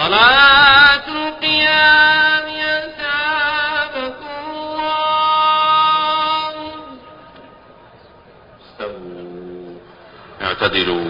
صلاة القيام استووا. اعتدلوا.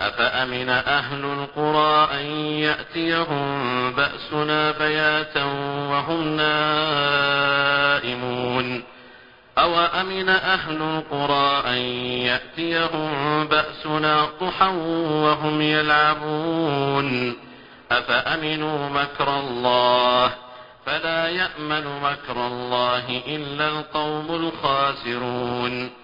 أفأمن أهل القرى أن يأتيهم بأسنا بياتا وهم نائمون؟ أوأمن أهل القرى أن يأتيهم بأسنا ضحى وهم يلعبون؟ أفأمنوا مكر الله؟ فلا يأمن مكر الله إلا القوم الخاسرون.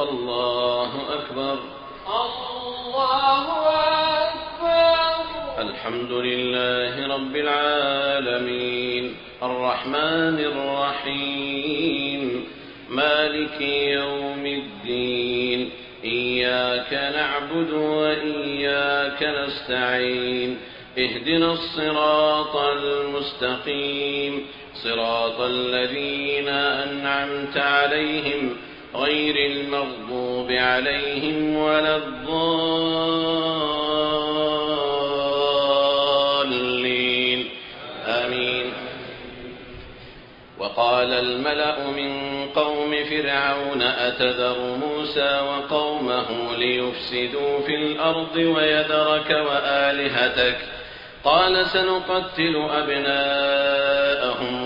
الله أكبر. الله أكبر. الحمد لله رب العالمين. الرحمن الرحيم. مالك يوم الدين. إياك نعبد وإياك نستعين. اهدنا الصراط المستقيم. صراط الذين أنعمت عليهم غير المغضوب عليهم ولا الضالين. آمين. وقال الملأ من قوم فرعون أتذر موسى وقومه ليفسدوا في الأرض ويذرك وآلهتك؟ قال سنقتل أبناءهم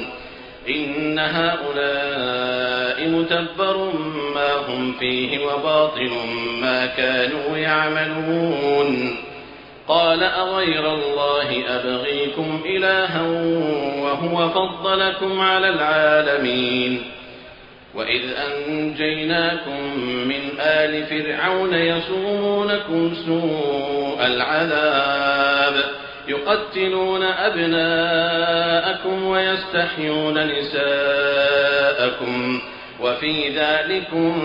إن هؤلاء متبر ما هم فيه وباطل ما كانوا يعملون. قال أغير الله أبغيكم إلها وهو فضلكم على العالمين. وإذ أنجيناكم من آل فرعون يصومونكم سوء العذاب. يقتلون أبناءكم ويستحيون نساءكم وفي ذلكم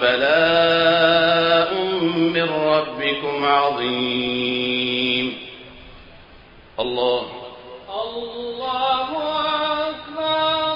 بلاء من ربكم عظيم. الله. الله أكبر.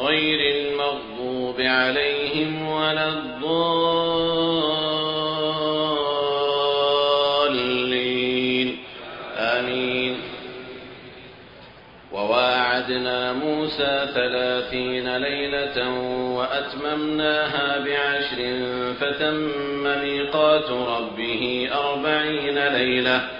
غير المغضوب عليهم ولا الضالين. آمين. وواعدنا موسى ثلاثين ليلة وأتممناها بعشر فتم ميقات ربه أربعين ليلة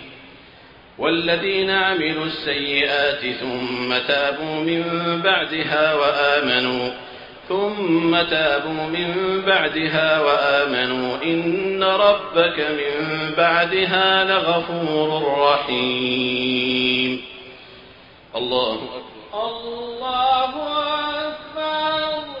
والذين عملوا السيئات ثم تابوا من بعدها وآمنوا ثم تابوا من بعدها وآمنوا إن ربك من بعدها لغفور رحيم. الله أكبر. الله أكبر.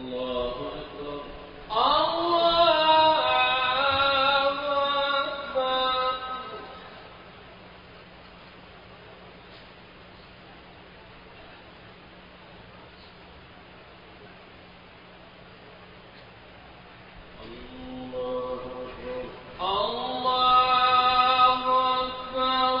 الله أكبر الله أكبر الله أكبر الله أكبر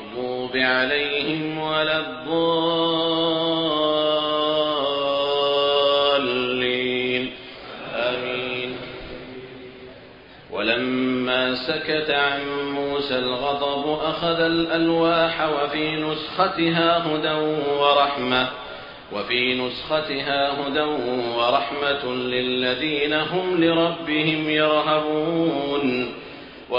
عليهم ولا الضالين. آمين. ولما سكت عن موسى الغضب أخذ الألواح وفي نسختها هدى ورحمة وفي نسختها هدى ورحمة للذين هم لربهم يرهبون.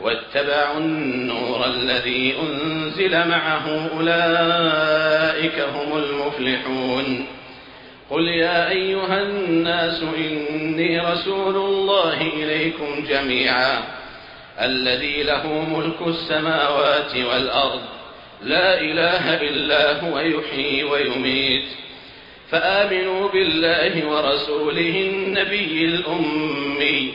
واتبعوا النور الذي أنزل معه أولئك هم المفلحون. قل يا أيها الناس إني رسول الله إليكم جميعا. الذي له ملك السماوات والأرض. لا إله إلا هو يحيي ويميت. فآمنوا بالله ورسوله النبي الأمي.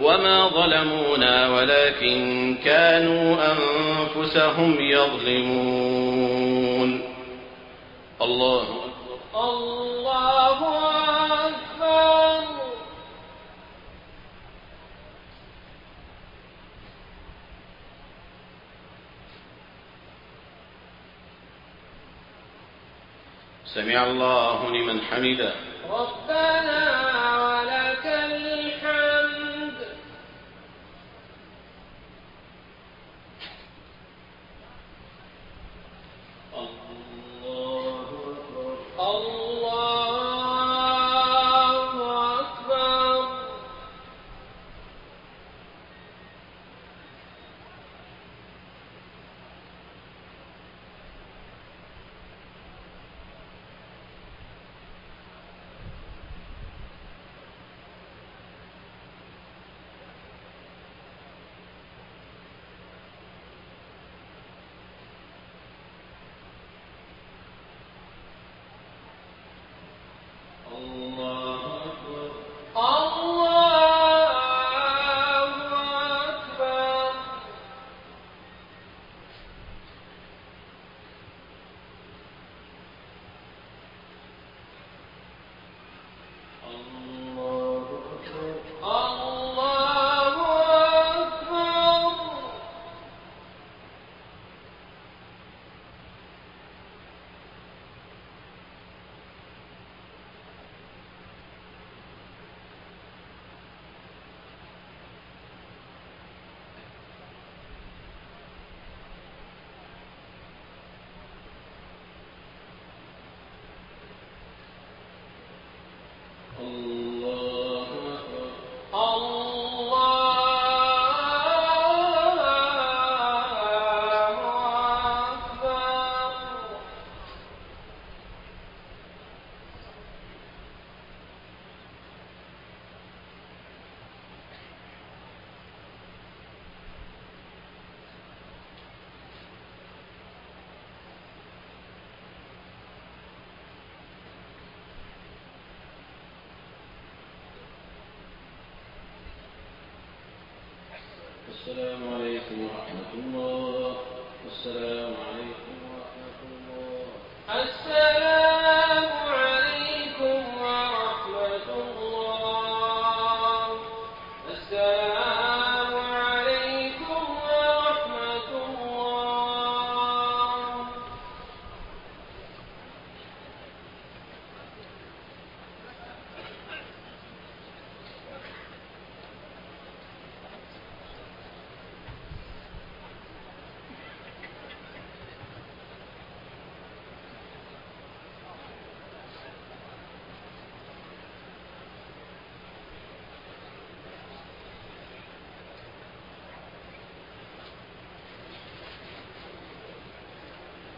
وما ظلمونا ولكن كانوا أنفسهم يظلمون الله أكبر. الله أكبر. سمع الله لمن حمده. ربنا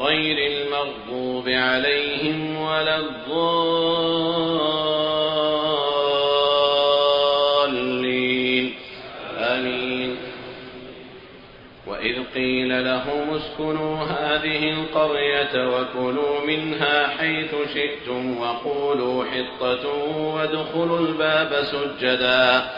غير المغضوب عليهم ولا الضالين. آمين. وإذ قيل لهم اسكنوا هذه القرية وكلوا منها حيث شئتم وقولوا حطة وادخلوا الباب سجدا.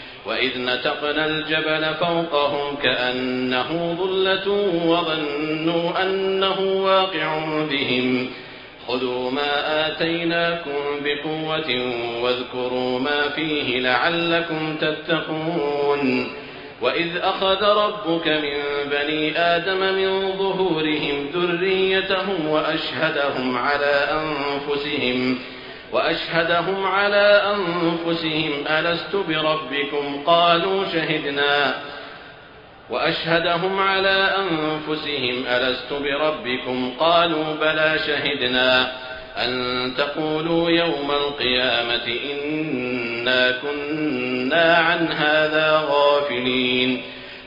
وإذ نتقنا الجبل فوقهم كأنه ظلة وظنوا أنه واقع بهم. خذوا ما آتيناكم بقوة واذكروا ما فيه لعلكم تتقون. وإذ أخذ ربك من بني آدم من ظهورهم ذريتهم وأشهدهم على أنفسهم. وأشهدهم على أنفسهم ألست بربكم؟ قالوا شهدنا. وأشهدهم على أنفسهم ألست بربكم؟ قالوا بلى شهدنا. أن تقولوا يوم القيامة إنا كنا عن هذا غافلين.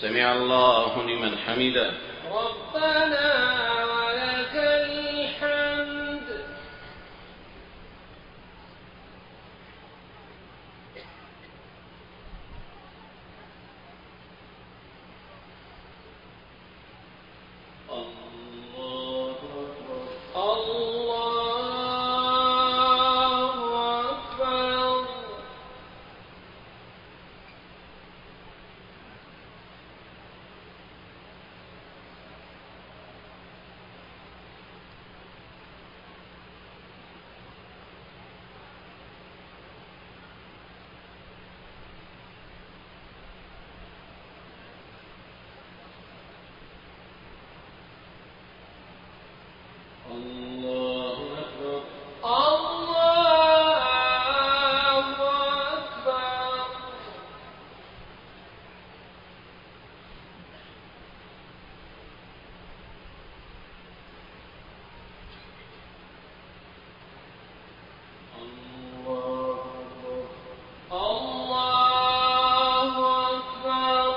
سمع الله لمن حمده. ربنا ولك الحمد الله أكبر الله أكبر الله أكبر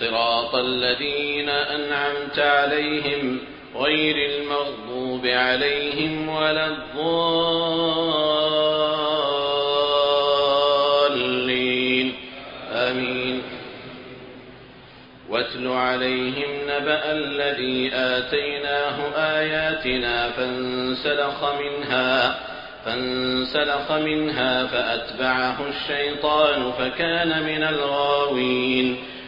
صراط الذين أنعمت عليهم غير المغضوب عليهم ولا الضالين. آمين. واتل عليهم نبأ الذي آتيناه آياتنا فانسلخ منها فانسلخ منها فأتبعه الشيطان فكان من الغاوين.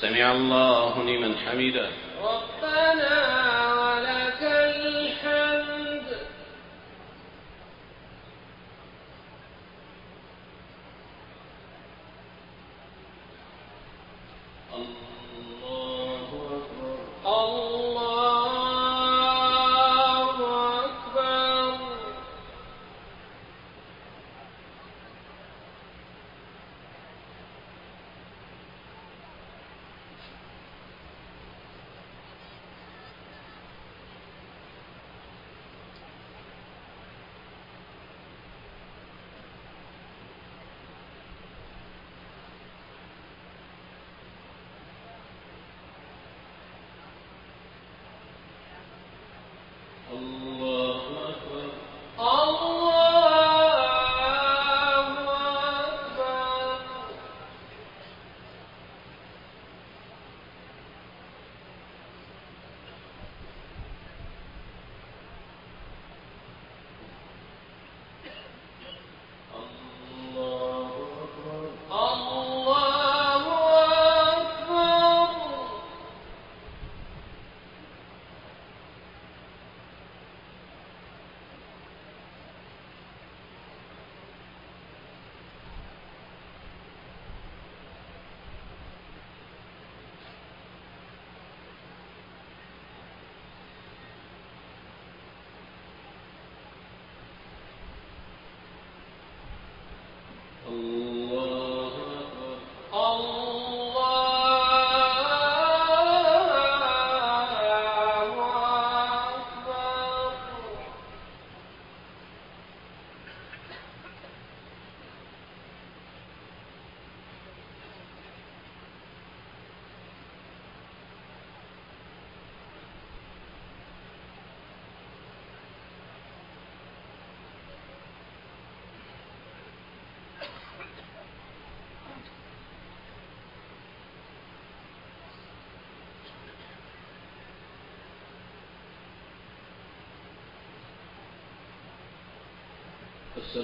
سمع الله لمن حمده.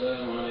والسلام على